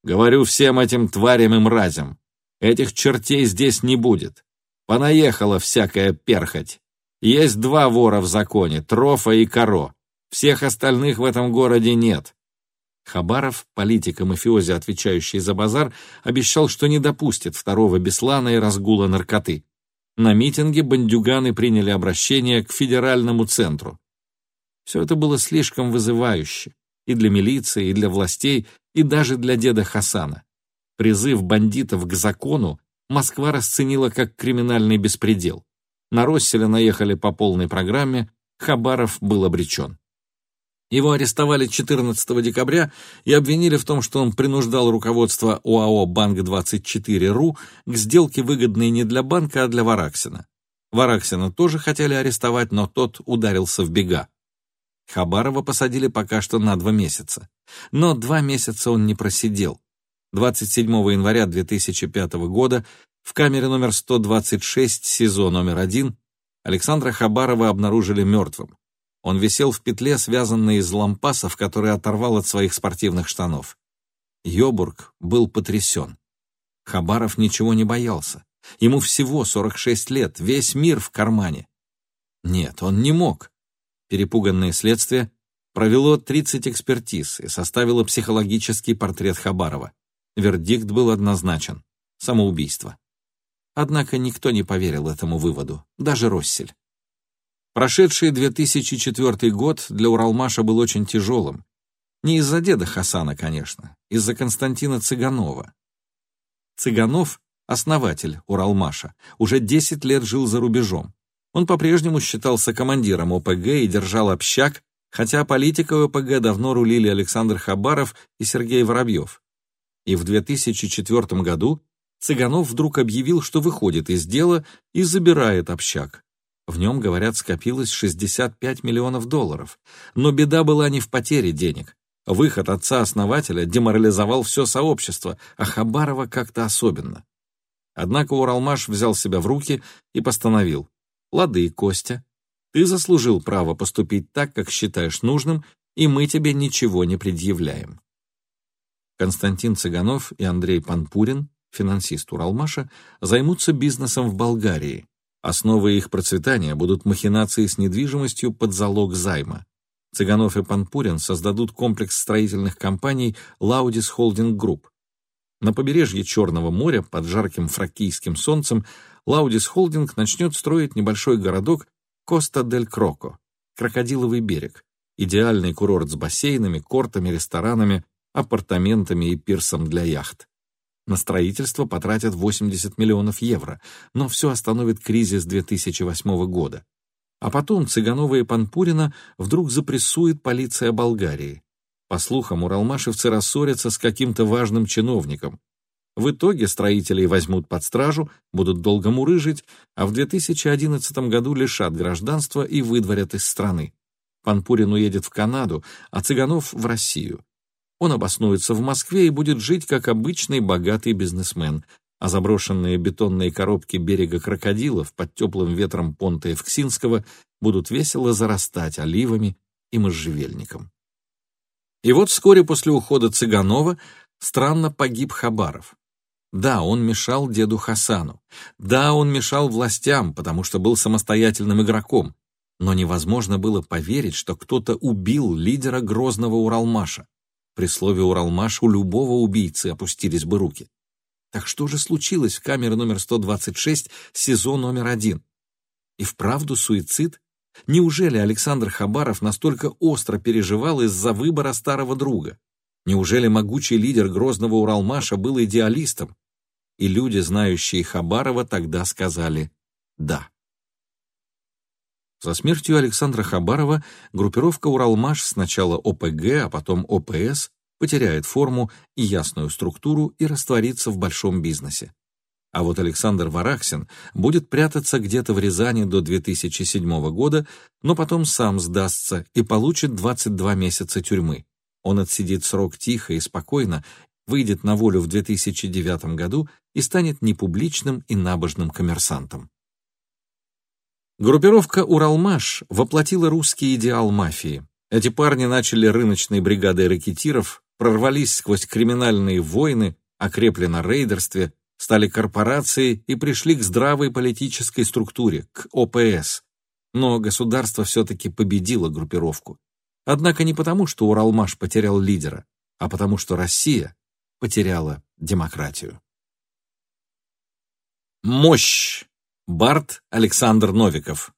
«Говорю всем этим тварям и мразям, этих чертей здесь не будет. Понаехала всякая перхоть. Есть два вора в законе, Трофа и Коро. Всех остальных в этом городе нет. Хабаров, политик и мафиози, отвечающий за базар, обещал, что не допустит второго Беслана и разгула наркоты. На митинге бандюганы приняли обращение к федеральному центру. Все это было слишком вызывающе и для милиции, и для властей, и даже для деда Хасана. Призыв бандитов к закону Москва расценила как криминальный беспредел. На Росселя наехали по полной программе, Хабаров был обречен. Его арестовали 14 декабря и обвинили в том, что он принуждал руководство ОАО «Банк-24.ру» к сделке, выгодной не для банка, а для Вараксина. Вараксина тоже хотели арестовать, но тот ударился в бега. Хабарова посадили пока что на два месяца. Но два месяца он не просидел. 27 января 2005 года в камере номер 126 СИЗО номер 1 Александра Хабарова обнаружили мертвым. Он висел в петле, связанной из лампасов, который оторвал от своих спортивных штанов. Йобург был потрясен. Хабаров ничего не боялся. Ему всего 46 лет, весь мир в кармане. Нет, он не мог. Перепуганное следствие провело 30 экспертиз и составило психологический портрет Хабарова. Вердикт был однозначен — самоубийство. Однако никто не поверил этому выводу, даже Россель. Прошедший 2004 год для Уралмаша был очень тяжелым. Не из-за деда Хасана, конечно, из-за Константина Цыганова. Цыганов — основатель Уралмаша, уже 10 лет жил за рубежом. Он по-прежнему считался командиром ОПГ и держал общак, хотя политикой ОПГ давно рулили Александр Хабаров и Сергей Воробьев. И в 2004 году Цыганов вдруг объявил, что выходит из дела и забирает общак. В нем, говорят, скопилось 65 миллионов долларов. Но беда была не в потере денег. Выход отца-основателя деморализовал все сообщество, а Хабарова как-то особенно. Однако Уралмаш взял себя в руки и постановил. «Лады, Костя, ты заслужил право поступить так, как считаешь нужным, и мы тебе ничего не предъявляем». Константин Цыганов и Андрей Панпурин, финансист Уралмаша, займутся бизнесом в Болгарии, Основой их процветания будут махинации с недвижимостью под залог займа. Цыганов и Панпурин создадут комплекс строительных компаний «Лаудис Холдинг Групп». На побережье Черного моря под жарким фракийским солнцем «Лаудис Холдинг» начнет строить небольшой городок Коста-дель-Кроко, Крокодиловый берег, идеальный курорт с бассейнами, кортами, ресторанами, апартаментами и пирсом для яхт. На строительство потратят 80 миллионов евро, но все остановит кризис 2008 года. А потом Цыганова и Панпурина вдруг запрессует полиция Болгарии. По слухам, уралмашевцы рассорятся с каким-то важным чиновником. В итоге строителей возьмут под стражу, будут долго мурыжить, а в 2011 году лишат гражданства и выдворят из страны. Панпурин уедет в Канаду, а Цыганов — в Россию. Он обоснуется в Москве и будет жить как обычный богатый бизнесмен, а заброшенные бетонные коробки берега крокодилов под теплым ветром понта Евксинского будут весело зарастать оливами и можжевельником. И вот вскоре после ухода Цыганова странно погиб Хабаров. Да, он мешал деду Хасану. Да, он мешал властям, потому что был самостоятельным игроком. Но невозможно было поверить, что кто-то убил лидера грозного Уралмаша. При слове «Уралмаш» у любого убийцы опустились бы руки. Так что же случилось в камере номер 126, СИЗО номер один? И вправду суицид? Неужели Александр Хабаров настолько остро переживал из-за выбора старого друга? Неужели могучий лидер грозного Уралмаша был идеалистом? И люди, знающие Хабарова, тогда сказали «да». За смертью Александра Хабарова группировка «Уралмаш» сначала ОПГ, а потом ОПС потеряет форму и ясную структуру и растворится в большом бизнесе. А вот Александр Вараксин будет прятаться где-то в Рязани до 2007 года, но потом сам сдастся и получит 22 месяца тюрьмы. Он отсидит срок тихо и спокойно, выйдет на волю в 2009 году и станет непубличным и набожным коммерсантом. Группировка «Уралмаш» воплотила русский идеал мафии. Эти парни начали рыночной бригадой ракетиров, прорвались сквозь криминальные войны, окрепли на рейдерстве, стали корпорацией и пришли к здравой политической структуре, к ОПС. Но государство все-таки победило группировку. Однако не потому, что Уралмаш потерял лидера, а потому что Россия потеряла демократию. Мощь! Барт Александр Новиков.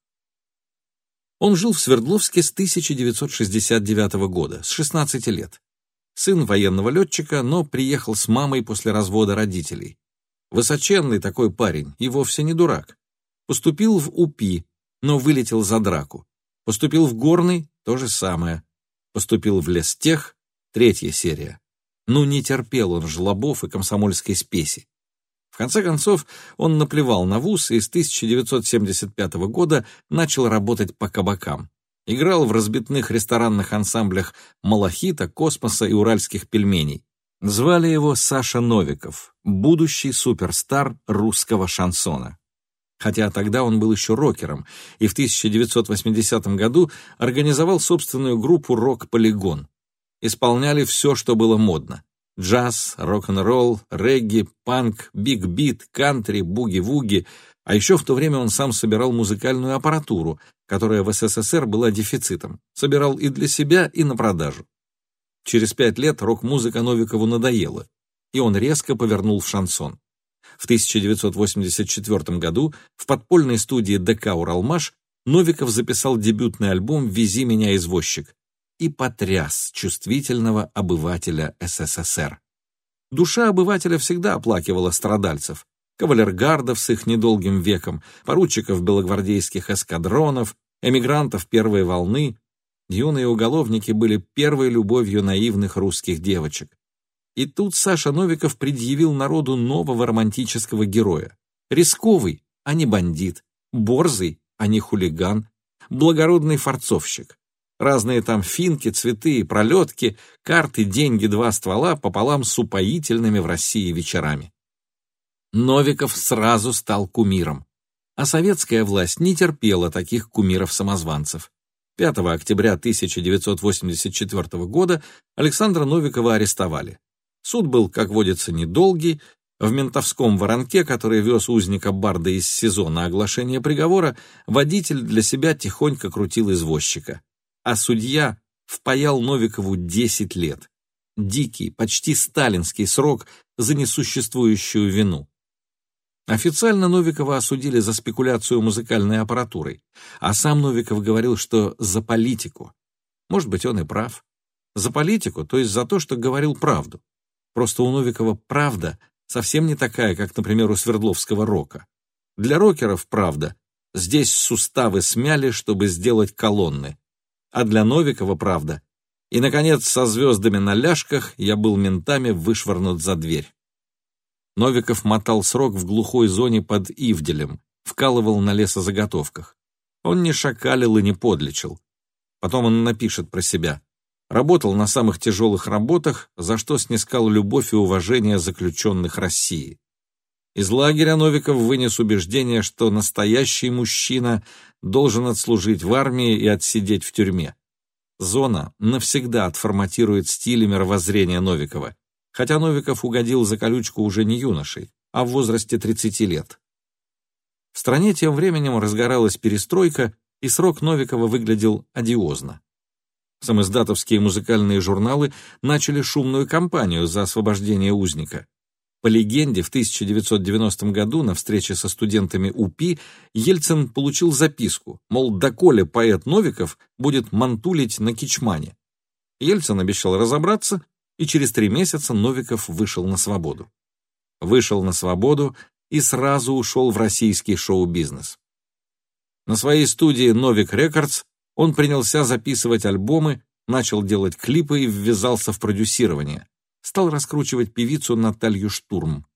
Он жил в Свердловске с 1969 года, с 16 лет. Сын военного летчика, но приехал с мамой после развода родителей. Высоченный такой парень и вовсе не дурак. Поступил в УПИ, но вылетел за драку. Поступил в Горный — то же самое. Поступил в Лестех — третья серия. Ну, не терпел он жлобов и комсомольской спеси. В конце концов, он наплевал на вуз и с 1975 года начал работать по кабакам. Играл в разбитных ресторанных ансамблях «Малахита», «Космоса» и «Уральских пельменей». Звали его Саша Новиков, будущий суперстар русского шансона. Хотя тогда он был еще рокером, и в 1980 году организовал собственную группу «Рок-полигон». Исполняли все, что было модно. Джаз, рок-н-ролл, регги, панк, биг-бит, кантри, буги-вуги. А еще в то время он сам собирал музыкальную аппаратуру, которая в СССР была дефицитом. Собирал и для себя, и на продажу. Через пять лет рок-музыка Новикову надоела, и он резко повернул в шансон. В 1984 году в подпольной студии ДК «Уралмаш» Новиков записал дебютный альбом «Вези меня, извозчик», и потряс чувствительного обывателя СССР. Душа обывателя всегда оплакивала страдальцев, кавалергардов с их недолгим веком, поручиков белогвардейских эскадронов, эмигрантов первой волны. Юные уголовники были первой любовью наивных русских девочек. И тут Саша Новиков предъявил народу нового романтического героя. Рисковый, а не бандит, борзый, а не хулиган, благородный форцовщик. Разные там финки, цветы, пролетки, карты, деньги, два ствола пополам с упоительными в России вечерами. Новиков сразу стал кумиром. А советская власть не терпела таких кумиров-самозванцев. 5 октября 1984 года Александра Новикова арестовали. Суд был, как водится, недолгий. В ментовском воронке, который вез узника Барда из СИЗО на оглашение приговора, водитель для себя тихонько крутил извозчика а судья впаял Новикову 10 лет. Дикий, почти сталинский срок за несуществующую вину. Официально Новикова осудили за спекуляцию музыкальной аппаратурой, а сам Новиков говорил, что за политику. Может быть, он и прав. За политику, то есть за то, что говорил правду. Просто у Новикова правда совсем не такая, как, например, у Свердловского рока. Для рокеров правда. Здесь суставы смяли, чтобы сделать колонны а для Новикова правда. И, наконец, со звездами на ляжках я был ментами вышвырнут за дверь. Новиков мотал срок в глухой зоне под Ивделем, вкалывал на лесозаготовках. Он не шакалил и не подлечил. Потом он напишет про себя. Работал на самых тяжелых работах, за что снискал любовь и уважение заключенных России. Из лагеря Новиков вынес убеждение, что настоящий мужчина должен отслужить в армии и отсидеть в тюрьме. Зона навсегда отформатирует стиль и мировоззрение Новикова, хотя Новиков угодил за колючку уже не юношей, а в возрасте 30 лет. В стране тем временем разгоралась перестройка, и срок Новикова выглядел одиозно. Самоиздатовские музыкальные журналы начали шумную кампанию за освобождение узника. По легенде, в 1990 году на встрече со студентами УПИ Ельцин получил записку, мол, доколе поэт Новиков будет мантулить на Кичмане. Ельцин обещал разобраться, и через три месяца Новиков вышел на свободу. Вышел на свободу и сразу ушел в российский шоу-бизнес. На своей студии «Новик Рекордс» он принялся записывать альбомы, начал делать клипы и ввязался в продюсирование стал раскручивать певицу Наталью Штурм.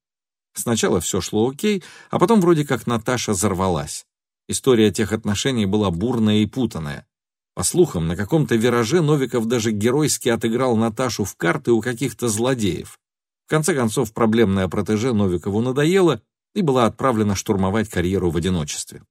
Сначала все шло окей, а потом вроде как Наташа взорвалась. История тех отношений была бурная и путанная. По слухам, на каком-то вираже Новиков даже геройски отыграл Наташу в карты у каких-то злодеев. В конце концов, проблемная протеже Новикову надоела и была отправлена штурмовать карьеру в одиночестве.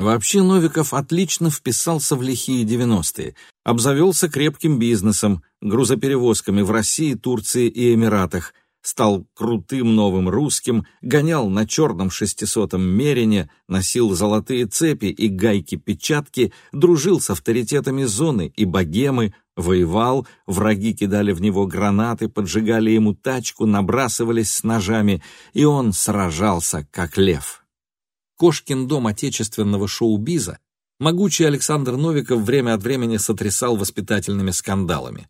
Вообще Новиков отлично вписался в лихие 90-е, обзавелся крепким бизнесом, грузоперевозками в России, Турции и Эмиратах, стал крутым новым русским, гонял на черном шестисотом мерине, носил золотые цепи и гайки-печатки, дружил с авторитетами зоны и богемы, воевал, враги кидали в него гранаты, поджигали ему тачку, набрасывались с ножами, и он сражался, как лев. Кошкин дом отечественного шоу-биза, могучий Александр Новиков время от времени сотрясал воспитательными скандалами.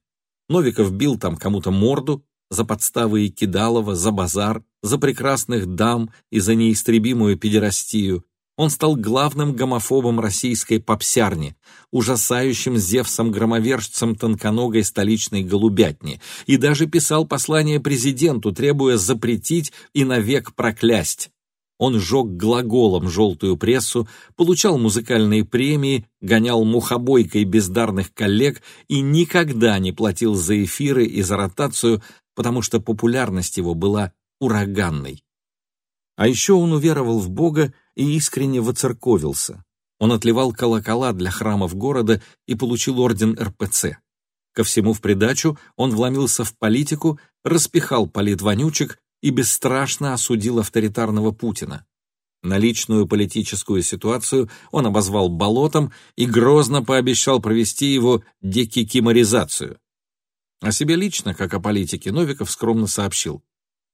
Новиков бил там кому-то морду за подставы и кидалова, за базар, за прекрасных дам и за неистребимую педерастию. Он стал главным гомофобом российской попсярни, ужасающим Зевсом-громовержцем тонконогой столичной голубятни, и даже писал послание президенту, требуя запретить и навек проклясть. Он жег глаголом желтую прессу, получал музыкальные премии, гонял мухобойкой бездарных коллег и никогда не платил за эфиры и за ротацию, потому что популярность его была ураганной. А еще он уверовал в Бога и искренне воцерковился. Он отливал колокола для храмов города и получил орден РПЦ. Ко всему в придачу он вломился в политику, распихал политвонючек и бесстрашно осудил авторитарного Путина. Наличную политическую ситуацию он обозвал болотом и грозно пообещал провести его декикиморизацию. О себе лично, как о политике, Новиков скромно сообщил.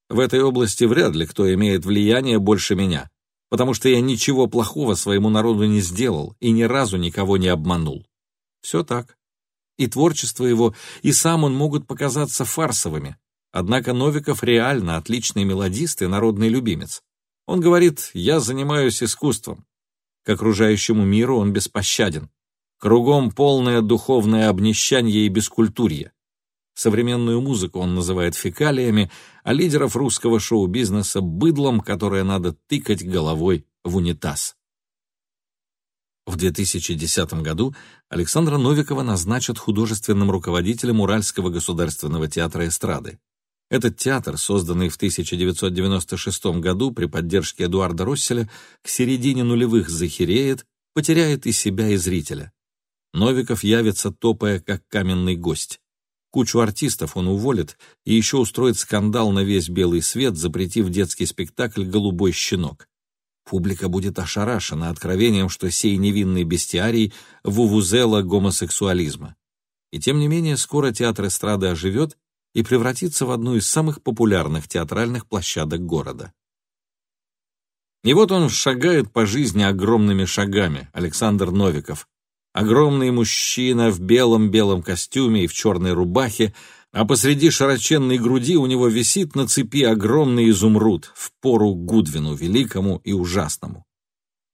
«В этой области вряд ли кто имеет влияние больше меня, потому что я ничего плохого своему народу не сделал и ни разу никого не обманул». Все так. И творчество его, и сам он могут показаться фарсовыми, Однако Новиков реально отличный мелодист и народный любимец. Он говорит «я занимаюсь искусством». К окружающему миру он беспощаден. Кругом полное духовное обнищание и бескультурье. Современную музыку он называет фекалиями, а лидеров русского шоу-бизнеса — быдлом, которое надо тыкать головой в унитаз. В 2010 году Александра Новикова назначат художественным руководителем Уральского государственного театра эстрады. Этот театр, созданный в 1996 году при поддержке Эдуарда Росселя, к середине нулевых захереет, потеряет и себя, и зрителя. Новиков явится, топая, как каменный гость. Кучу артистов он уволит и еще устроит скандал на весь белый свет, запретив детский спектакль «Голубой щенок». Публика будет ошарашена откровением, что сей невинный бестиарий — вувузела гомосексуализма. И тем не менее, скоро театр эстрады оживет, и превратиться в одну из самых популярных театральных площадок города. И вот он шагает по жизни огромными шагами, Александр Новиков. Огромный мужчина в белом-белом костюме и в черной рубахе, а посреди широченной груди у него висит на цепи огромный изумруд в пору Гудвину, великому и ужасному.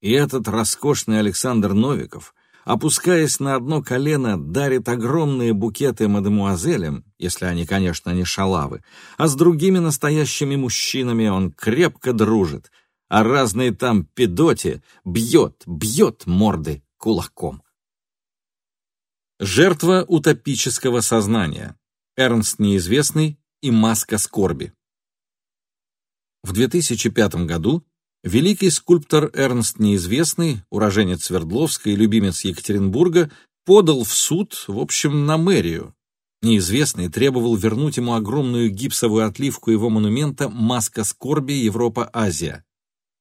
И этот роскошный Александр Новиков опускаясь на одно колено, дарит огромные букеты мадемуазелям, если они, конечно, не шалавы, а с другими настоящими мужчинами он крепко дружит, а разные там педоти бьет, бьет морды кулаком. Жертва утопического сознания. Эрнст Неизвестный и Маска скорби. В 2005 году Великий скульптор Эрнст Неизвестный, уроженец Свердловска и любимец Екатеринбурга, подал в суд, в общем, на мэрию. Неизвестный требовал вернуть ему огромную гипсовую отливку его монумента «Маска скорби Европа-Азия».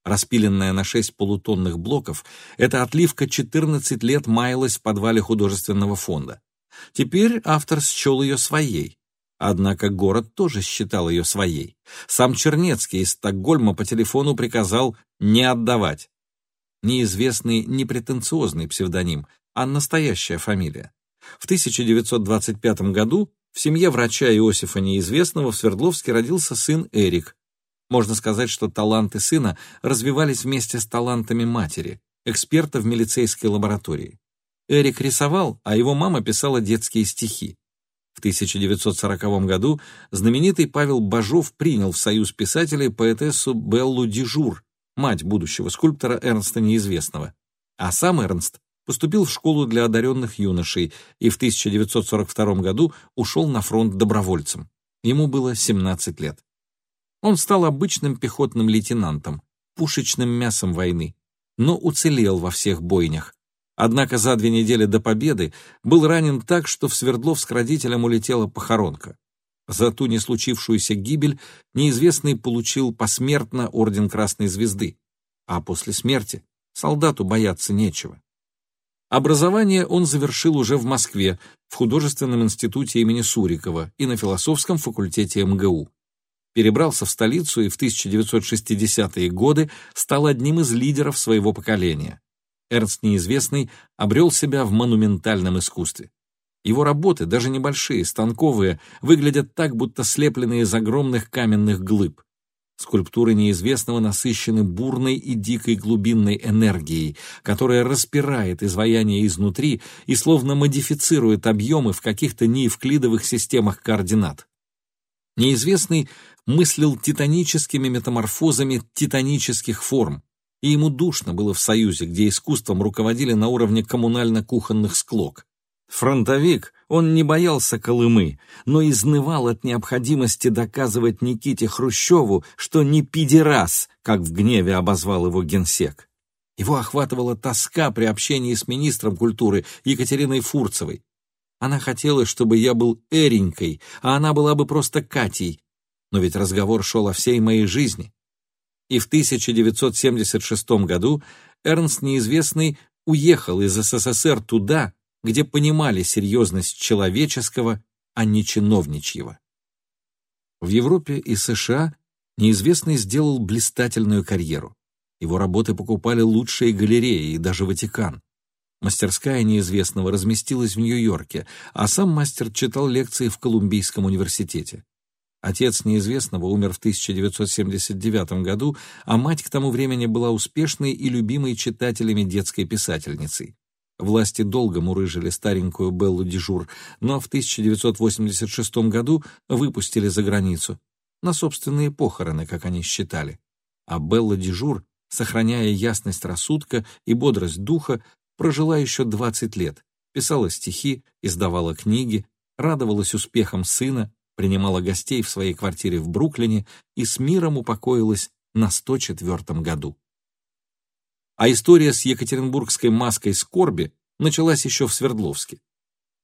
Распиленная на шесть полутонных блоков, эта отливка 14 лет маялась в подвале художественного фонда. Теперь автор счел ее своей. Однако город тоже считал ее своей. Сам Чернецкий из Стокгольма по телефону приказал не отдавать. Неизвестный непретенциозный псевдоним, а настоящая фамилия. В 1925 году в семье врача Иосифа Неизвестного в Свердловске родился сын Эрик. Можно сказать, что таланты сына развивались вместе с талантами матери, эксперта в милицейской лаборатории. Эрик рисовал, а его мама писала детские стихи. В 1940 году знаменитый Павел Бажов принял в союз писателей поэтессу Беллу Дижур, мать будущего скульптора Эрнста Неизвестного. А сам Эрнст поступил в школу для одаренных юношей и в 1942 году ушел на фронт добровольцем. Ему было 17 лет. Он стал обычным пехотным лейтенантом, пушечным мясом войны. но уцелел во всех бойнях. Однако за две недели до победы был ранен так, что в Свердловск родителям улетела похоронка. За ту не случившуюся гибель неизвестный получил посмертно орден Красной Звезды, а после смерти солдату бояться нечего. Образование он завершил уже в Москве, в художественном институте имени Сурикова и на философском факультете МГУ. Перебрался в столицу и в 1960-е годы стал одним из лидеров своего поколения. Эрнст Неизвестный обрел себя в монументальном искусстве. Его работы, даже небольшие, станковые, выглядят так, будто слепленные из огромных каменных глыб. Скульптуры неизвестного насыщены бурной и дикой глубинной энергией, которая распирает изваяние изнутри и словно модифицирует объемы в каких-то неевклидовых системах координат. Неизвестный мыслил титаническими метаморфозами титанических форм, и ему душно было в Союзе, где искусством руководили на уровне коммунально-кухонных склок. Фронтовик, он не боялся Колымы, но изнывал от необходимости доказывать Никите Хрущеву, что не пидерас, как в гневе обозвал его генсек. Его охватывала тоска при общении с министром культуры Екатериной Фурцевой. Она хотела, чтобы я был Эренькой, а она была бы просто Катей. Но ведь разговор шел о всей моей жизни и в 1976 году Эрнст Неизвестный уехал из СССР туда, где понимали серьезность человеческого, а не чиновничьего. В Европе и США Неизвестный сделал блистательную карьеру. Его работы покупали лучшие галереи и даже Ватикан. Мастерская неизвестного разместилась в Нью-Йорке, а сам мастер читал лекции в Колумбийском университете. Отец неизвестного умер в 1979 году, а мать к тому времени была успешной и любимой читателями детской писательницей. Власти долго мурыжили старенькую Беллу Дежур, но в 1986 году выпустили за границу, на собственные похороны, как они считали. А Белла Дежур, сохраняя ясность рассудка и бодрость духа, прожила еще 20 лет, писала стихи, издавала книги, радовалась успехам сына, принимала гостей в своей квартире в Бруклине и с миром упокоилась на 104 году. А история с Екатеринбургской маской скорби началась еще в Свердловске.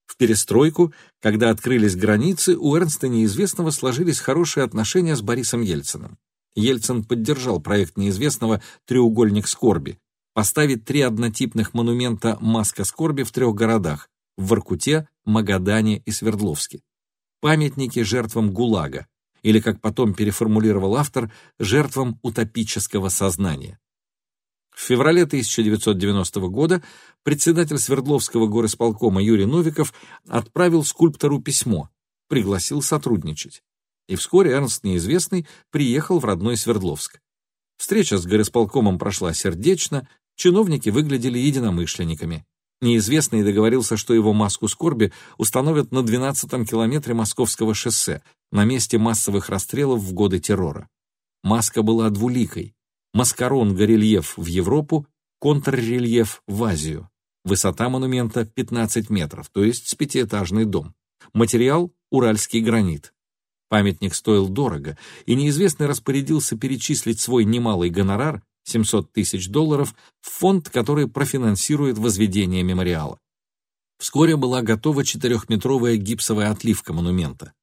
В перестройку, когда открылись границы, у Эрнста Неизвестного сложились хорошие отношения с Борисом Ельциным. Ельцин поддержал проект Неизвестного «Треугольник скорби» поставить три однотипных монумента «Маска скорби» в трех городах – в Воркуте, Магадане и Свердловске памятники жертвам ГУЛАГа, или, как потом переформулировал автор, жертвам утопического сознания. В феврале 1990 года председатель Свердловского горосполкома Юрий Новиков отправил скульптору письмо, пригласил сотрудничать. И вскоре Эрнст Неизвестный приехал в родной Свердловск. Встреча с горосполкомом прошла сердечно, чиновники выглядели единомышленниками. Неизвестный договорился, что его маску скорби установят на 12-м километре Московского шоссе, на месте массовых расстрелов в годы террора. Маска была двуликой. Маскарон горельеф в Европу, контррельеф в Азию. Высота монумента 15 метров, то есть с пятиэтажный дом. Материал – уральский гранит. Памятник стоил дорого, и неизвестный распорядился перечислить свой немалый гонорар 700 тысяч долларов в фонд, который профинансирует возведение мемориала. Вскоре была готова четырехметровая гипсовая отливка монумента.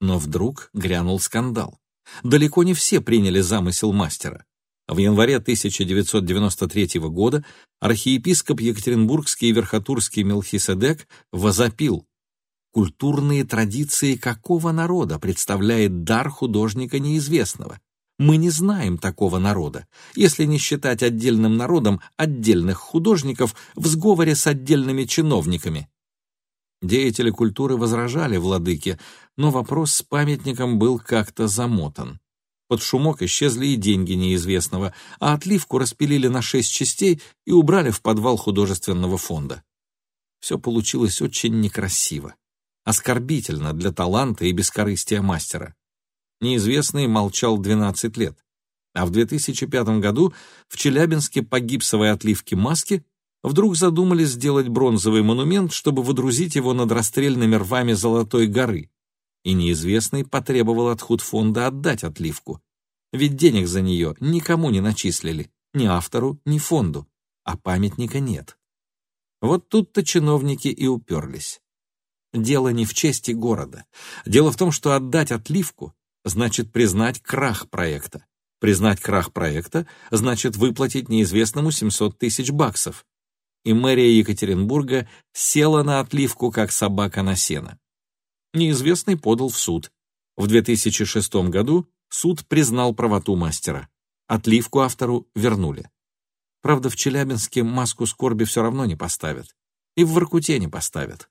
Но вдруг грянул скандал. Далеко не все приняли замысел мастера. В январе 1993 года архиепископ Екатеринбургский и Верхотурский Мелхиседек возопил «Культурные традиции какого народа представляет дар художника неизвестного? Мы не знаем такого народа, если не считать отдельным народом отдельных художников в сговоре с отдельными чиновниками. Деятели культуры возражали владыке, но вопрос с памятником был как-то замотан. Под шумок исчезли и деньги неизвестного, а отливку распилили на шесть частей и убрали в подвал художественного фонда. Все получилось очень некрасиво, оскорбительно для таланта и бескорыстия мастера неизвестный молчал 12 лет. А в 2005 году в Челябинске по гипсовой отливке маски вдруг задумали сделать бронзовый монумент, чтобы водрузить его над расстрельными рвами Золотой горы. И неизвестный потребовал от худфонда отдать отливку. Ведь денег за нее никому не начислили, ни автору, ни фонду. а памятника нет. Вот тут-то чиновники и уперлись. Дело не в чести города. Дело в том, что отдать отливку значит признать крах проекта. Признать крах проекта значит выплатить неизвестному 700 тысяч баксов. И мэрия Екатеринбурга села на отливку, как собака на сено. Неизвестный подал в суд. В 2006 году суд признал правоту мастера. Отливку автору вернули. Правда, в Челябинске маску скорби все равно не поставят. И в Воркуте не поставят.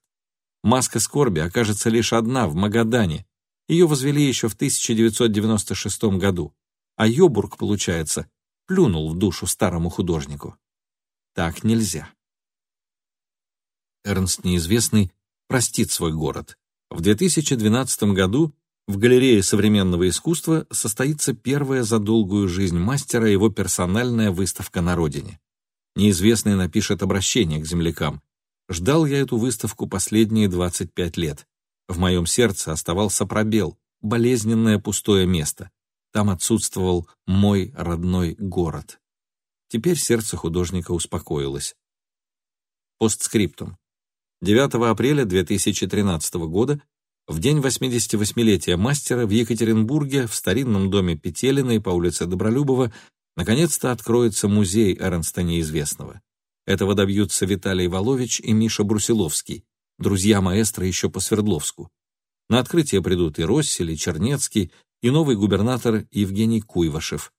Маска скорби окажется лишь одна в Магадане. Ее возвели еще в 1996 году. А Йобург, получается, плюнул в душу старому художнику. Так нельзя. Эрнст Неизвестный простит свой город. В 2012 году в Галерее современного искусства состоится первая за долгую жизнь мастера его персональная выставка на родине. Неизвестный напишет обращение к землякам. Ждал я эту выставку последние 25 лет. В моем сердце оставался пробел, болезненное пустое место. Там отсутствовал мой родной город. Теперь сердце художника успокоилось. Постскриптум. 9 апреля 2013 года в день 88-летия мастера в Екатеринбурге в старинном доме Петелиной по улице Добролюбова наконец-то откроется музей Эрнста Неизвестного. Этого добьются Виталий Волович и Миша Брусиловский, друзья маэстро еще по Свердловску. На открытие придут и Россель, и Чернецкий, и новый губернатор Евгений Куйвашев.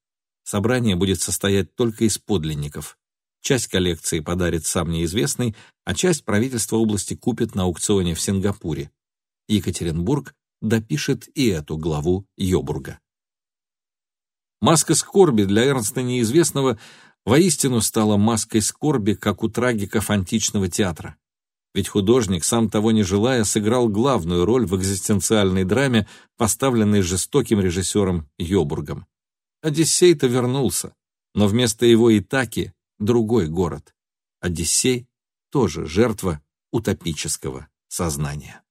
Собрание будет состоять только из подлинников. Часть коллекции подарит сам неизвестный, а часть правительство области купит на аукционе в Сингапуре. Екатеринбург допишет и эту главу Йобурга. Маска скорби для Эрнста Неизвестного воистину стала маской скорби, как у трагиков античного театра. Ведь художник, сам того не желая, сыграл главную роль в экзистенциальной драме, поставленной жестоким режиссером Йобургом. Одиссей-то вернулся, но вместо его Итаки — другой город. Одиссей — тоже жертва утопического сознания.